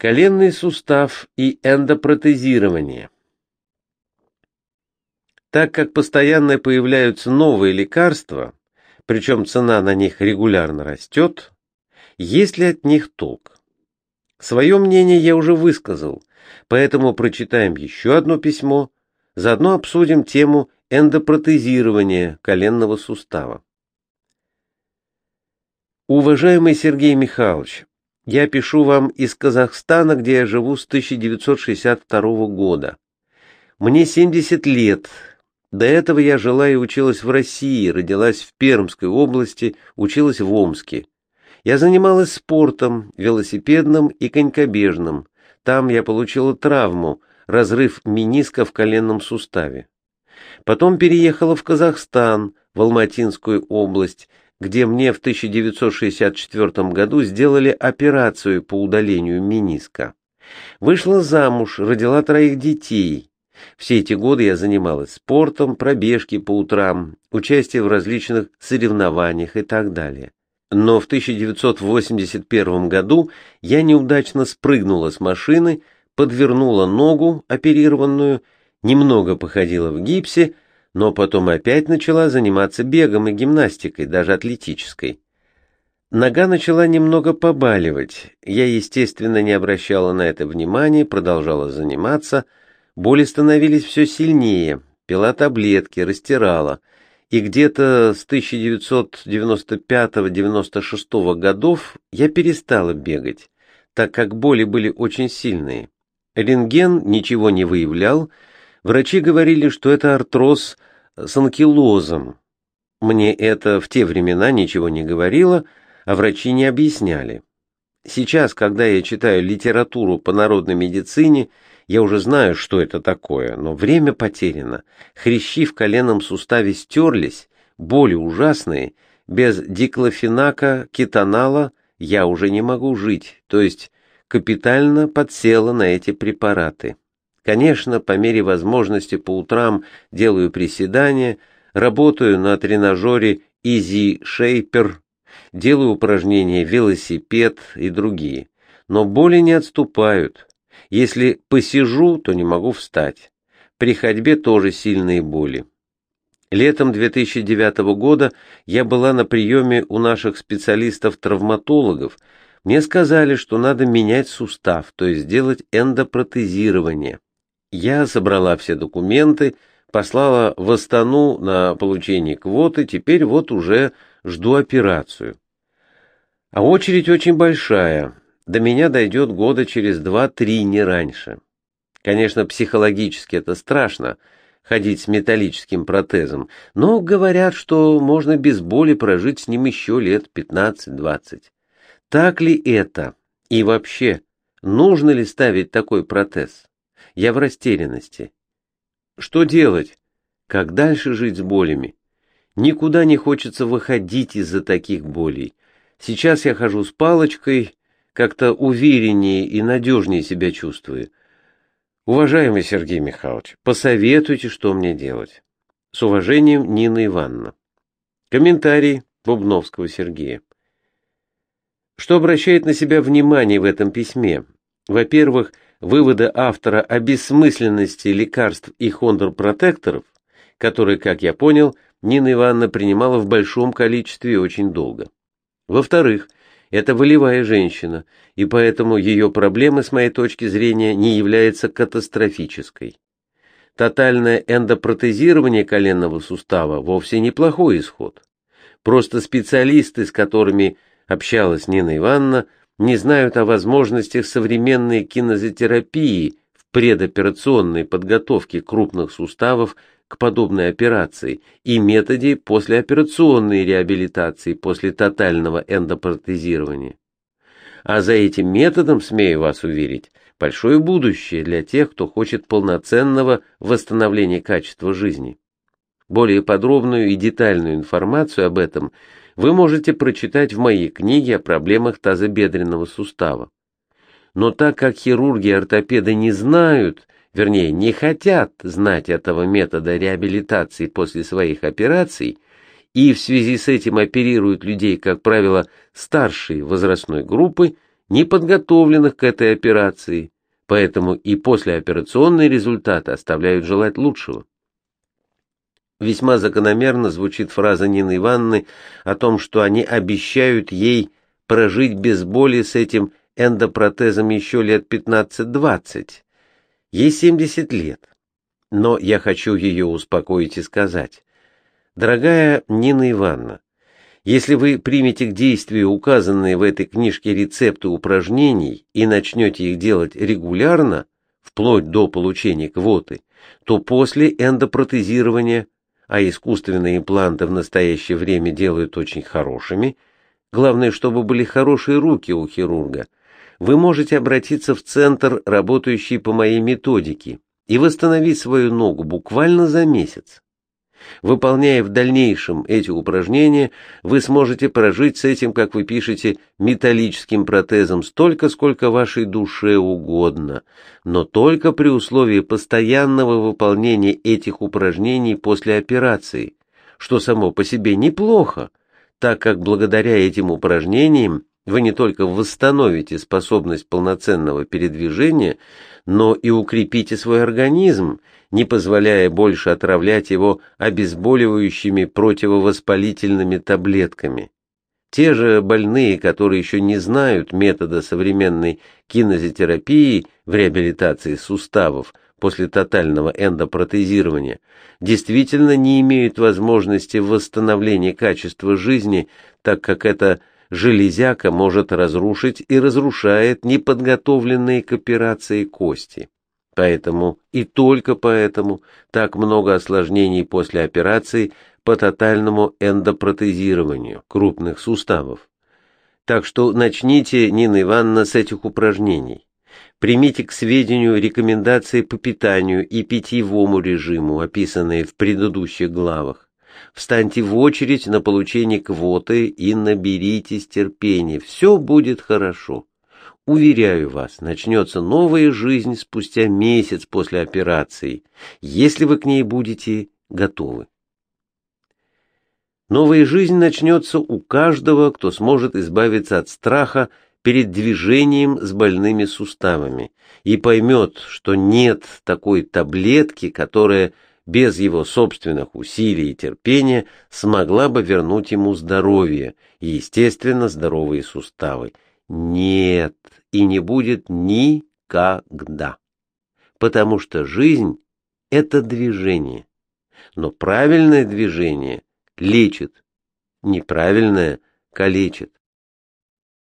Коленный сустав и эндопротезирование. Так как постоянно появляются новые лекарства, причем цена на них регулярно растет, есть ли от них толк? Свое мнение я уже высказал, поэтому прочитаем еще одно письмо, заодно обсудим тему эндопротезирования коленного сустава. Уважаемый Сергей Михайлович, я пишу вам из Казахстана, где я живу с 1962 года. Мне 70 лет. До этого я жила и училась в России, родилась в Пермской области, училась в Омске. Я занималась спортом, велосипедным и конькобежным. Там я получила травму, разрыв мениска в коленном суставе. Потом переехала в Казахстан, в Алматинскую область, где мне в 1964 году сделали операцию по удалению мениска. Вышла замуж, родила троих детей. Все эти годы я занималась спортом, пробежки по утрам, участие в различных соревнованиях и так далее. Но в 1981 году я неудачно спрыгнула с машины, подвернула ногу, оперированную, немного походила в гипсе, но потом опять начала заниматься бегом и гимнастикой, даже атлетической. Нога начала немного побаливать. Я, естественно, не обращала на это внимания, продолжала заниматься. Боли становились все сильнее, пила таблетки, растирала. И где-то с 1995-96 годов я перестала бегать, так как боли были очень сильные. Рентген ничего не выявлял, Врачи говорили, что это артроз с анкилозом. Мне это в те времена ничего не говорило, а врачи не объясняли. Сейчас, когда я читаю литературу по народной медицине, я уже знаю, что это такое, но время потеряно. Хрящи в коленном суставе стерлись, боли ужасные, без диклофенака, кетонала я уже не могу жить, то есть капитально подсела на эти препараты. Конечно, по мере возможности по утрам делаю приседания, работаю на тренажере Easy Shaper, делаю упражнения велосипед и другие. Но боли не отступают. Если посижу, то не могу встать. При ходьбе тоже сильные боли. Летом 2009 года я была на приеме у наших специалистов-травматологов. Мне сказали, что надо менять сустав, то есть делать эндопротезирование. Я собрала все документы, послала в Астану на получение квоты, теперь вот уже жду операцию. А очередь очень большая, до меня дойдет года через два-три, не раньше. Конечно, психологически это страшно, ходить с металлическим протезом, но говорят, что можно без боли прожить с ним еще лет 15-20. Так ли это? И вообще, нужно ли ставить такой протез? Я в растерянности. Что делать? Как дальше жить с болями? Никуда не хочется выходить из-за таких болей. Сейчас я хожу с палочкой, как-то увереннее и надежнее себя чувствую. Уважаемый Сергей Михайлович, посоветуйте, что мне делать. С уважением, Нина Ивановна. Комментарий Бубновского Сергея. Что обращает на себя внимание в этом письме? Во-первых, выводы автора о бессмысленности лекарств и хондропротекторов, которые, как я понял, Нина Ивановна принимала в большом количестве очень долго. Во-вторых, это волевая женщина, и поэтому ее проблема, с моей точки зрения, не является катастрофической. Тотальное эндопротезирование коленного сустава вовсе неплохой исход. Просто специалисты, с которыми общалась Нина Ивановна, не знают о возможностях современной кинезотерапии в предоперационной подготовке крупных суставов к подобной операции и методе послеоперационной реабилитации после тотального эндопротезирования. А за этим методом, смею вас уверить, большое будущее для тех, кто хочет полноценного восстановления качества жизни. Более подробную и детальную информацию об этом – вы можете прочитать в моей книге о проблемах тазобедренного сустава. Но так как хирурги и ортопеды не знают, вернее, не хотят знать этого метода реабилитации после своих операций, и в связи с этим оперируют людей, как правило, старшей возрастной группы, не подготовленных к этой операции, поэтому и послеоперационные результаты оставляют желать лучшего. Весьма закономерно звучит фраза Нины Ивановны о том, что они обещают ей прожить без боли с этим эндопротезом еще лет 15-20. Ей 70 лет. Но я хочу ее успокоить и сказать. Дорогая Нина Ивановна, если вы примете к действию указанные в этой книжке рецепты упражнений и начнете их делать регулярно, вплоть до получения квоты, то после эндопротезирования, а искусственные импланты в настоящее время делают очень хорошими, главное, чтобы были хорошие руки у хирурга, вы можете обратиться в центр, работающий по моей методике, и восстановить свою ногу буквально за месяц. Выполняя в дальнейшем эти упражнения, вы сможете прожить с этим, как вы пишете, металлическим протезом столько, сколько вашей душе угодно, но только при условии постоянного выполнения этих упражнений после операции, что само по себе неплохо, так как благодаря этим упражнениям вы не только восстановите способность полноценного передвижения, но и укрепите свой организм, не позволяя больше отравлять его обезболивающими противовоспалительными таблетками. Те же больные, которые еще не знают метода современной кинезотерапии в реабилитации суставов после тотального эндопротезирования, действительно не имеют возможности восстановления качества жизни, так как это железяка может разрушить и разрушает неподготовленные к операции кости. Поэтому и только поэтому так много осложнений после операции по тотальному эндопротезированию крупных суставов. Так что начните, Нина Ивановна, с этих упражнений. Примите к сведению рекомендации по питанию и питьевому режиму, описанные в предыдущих главах. Встаньте в очередь на получение квоты и наберитесь терпения. Все будет хорошо. Уверяю вас, начнется новая жизнь спустя месяц после операции, если вы к ней будете готовы. Новая жизнь начнется у каждого, кто сможет избавиться от страха перед движением с больными суставами и поймет, что нет такой таблетки, которая без его собственных усилий и терпения смогла бы вернуть ему здоровье и, естественно, здоровые суставы. Нет, и не будет никогда. Потому что жизнь — это движение. Но правильное движение лечит, неправильное калечит.